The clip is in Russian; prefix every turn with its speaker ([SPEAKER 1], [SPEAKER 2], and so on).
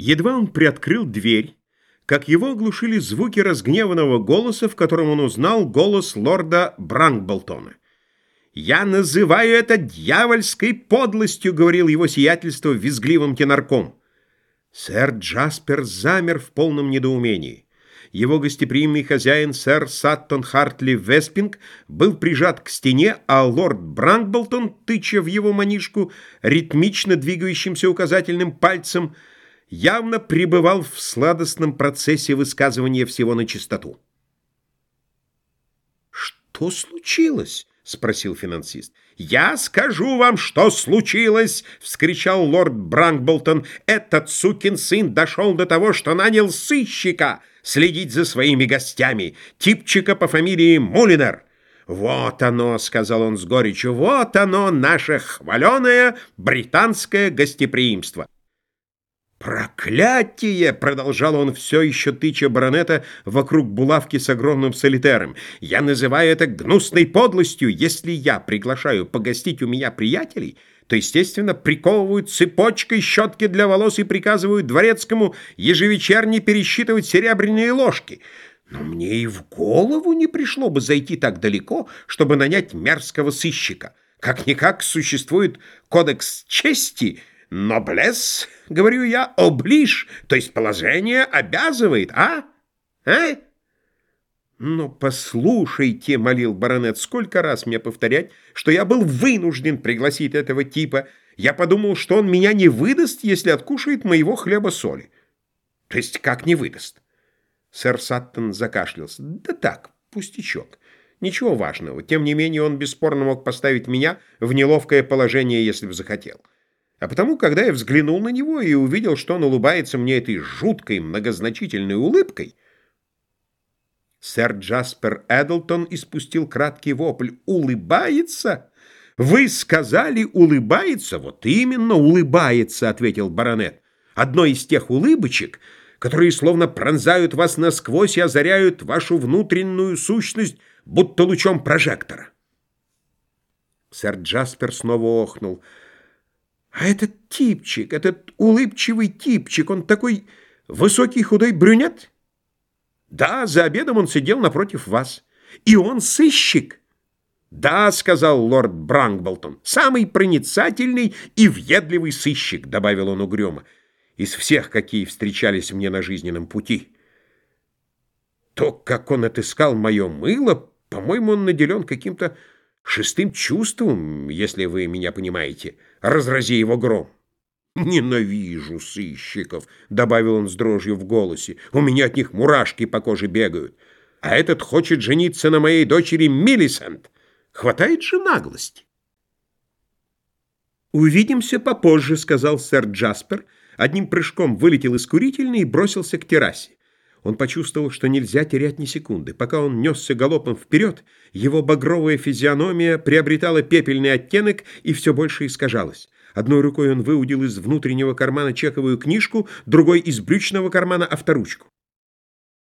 [SPEAKER 1] Едва он приоткрыл дверь, как его оглушили звуки разгневанного голоса, в котором он узнал голос лорда Бранкболтона. «Я называю это дьявольской подлостью», — говорил его сиятельство визгливым тенарком. Сэр Джаспер замер в полном недоумении. Его гостеприимный хозяин, сэр Саттон Хартли Веспинг, был прижат к стене, а лорд Бранкболтон, тыча в его манишку, ритмично двигающимся указательным пальцем, — явно пребывал в сладостном процессе высказывания всего на чистоту. «Что случилось?» — спросил финансист. «Я скажу вам, что случилось!» — вскричал лорд Бранкболтон. «Этот сукин сын дошел до того, что нанял сыщика следить за своими гостями, типчика по фамилии Мулинер». «Вот оно», — сказал он с горечью, — «вот оно, наше хваленое британское гостеприимство». «Проклятие!» — продолжал он все еще тыча баронета вокруг булавки с огромным солитером. «Я называю это гнусной подлостью. Если я приглашаю погостить у меня приятелей, то, естественно, приковывают цепочкой щетки для волос и приказывают дворецкому ежевечерне пересчитывать серебряные ложки. Но мне и в голову не пришло бы зайти так далеко, чтобы нанять мерзкого сыщика. Как-никак существует кодекс чести — Ноблес, говорю я, оближ, то есть положение обязывает, а? А? «Но послушайте», — молил баронет, — «сколько раз мне повторять, что я был вынужден пригласить этого типа. Я подумал, что он меня не выдаст, если откушает моего хлеба-соли». «То есть как не выдаст?» Сэр Саттон закашлялся. «Да так, пустячок. Ничего важного. Тем не менее, он бесспорно мог поставить меня в неловкое положение, если бы захотел». А потому, когда я взглянул на него и увидел, что он улыбается мне этой жуткой многозначительной улыбкой, сэр Джаспер Эдлтон испустил краткий вопль. «Улыбается? Вы сказали, улыбается?» «Вот именно, улыбается», — ответил баронет. «Одно из тех улыбочек, которые словно пронзают вас насквозь и озаряют вашу внутреннюю сущность, будто лучом прожектора». Сэр Джаспер снова охнул — а этот типчик, этот улыбчивый типчик, он такой высокий худой брюнет? Да, за обедом он сидел напротив вас. И он сыщик. Да, сказал лорд Бранкболтон, самый проницательный и въедливый сыщик, добавил он угрюмо, из всех, какие встречались мне на жизненном пути. То, как он отыскал мое мыло, по-моему, он наделен каким-то шестым чувством, если вы меня понимаете, разрази его гром. «Ненавижу сыщиков», — добавил он с дрожью в голосе. «У меня от них мурашки по коже бегают. А этот хочет жениться на моей дочери Миллисент. Хватает же наглости». «Увидимся попозже», — сказал сэр Джаспер. Одним прыжком вылетел из курительной и бросился к террасе. Он почувствовал, что нельзя терять ни секунды. Пока он несся галопом вперед, его багровая физиономия приобретала пепельный оттенок и все больше искажалась. Одной рукой он выудил из внутреннего кармана чековую книжку, другой — из брючного кармана авторучку.